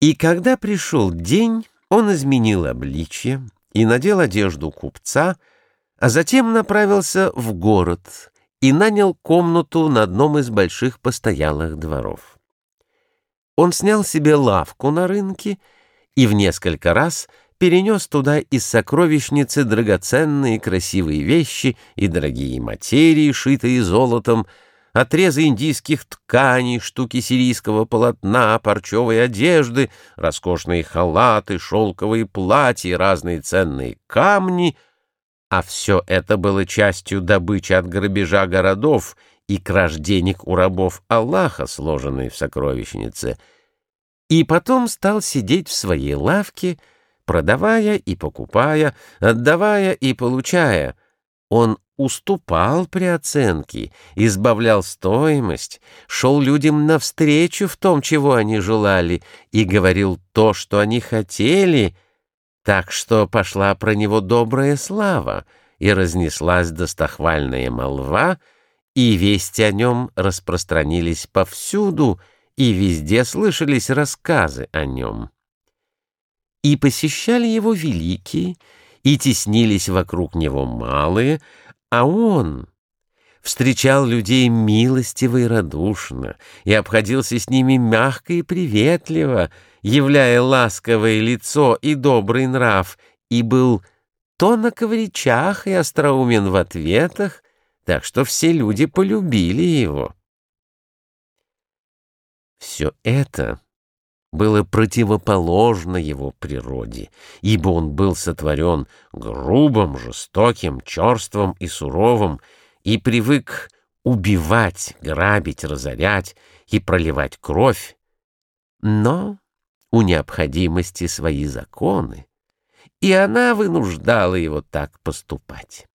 И когда пришел день, он изменил обличье и надел одежду купца, а затем направился в город и нанял комнату на одном из больших постоялых дворов. Он снял себе лавку на рынке и в несколько раз перенес туда из сокровищницы драгоценные красивые вещи и дорогие материи, шитые золотом, отрезы индийских тканей, штуки сирийского полотна, парчевой одежды, роскошные халаты, шелковые платья, разные ценные камни, а все это было частью добычи от грабежа городов и краж денег у рабов Аллаха, сложенной в сокровищнице, и потом стал сидеть в своей лавке, продавая и покупая, отдавая и получая. Он уступал при оценке, избавлял стоимость, шел людям навстречу в том, чего они желали, и говорил то, что они хотели, так что пошла про него добрая слава, и разнеслась достохвальная молва, и вести о нем распространились повсюду, и везде слышались рассказы о нем. И посещали его великие, и теснились вокруг него малые, а он встречал людей милостиво и радушно и обходился с ними мягко и приветливо, являя ласковое лицо и добрый нрав, и был тонок в речах и остроумен в ответах, так что все люди полюбили его. Все это было противоположно его природе, ибо он был сотворен грубым, жестоким, черством и суровым, и привык убивать, грабить, разорять и проливать кровь, но у необходимости свои законы, и она вынуждала его так поступать.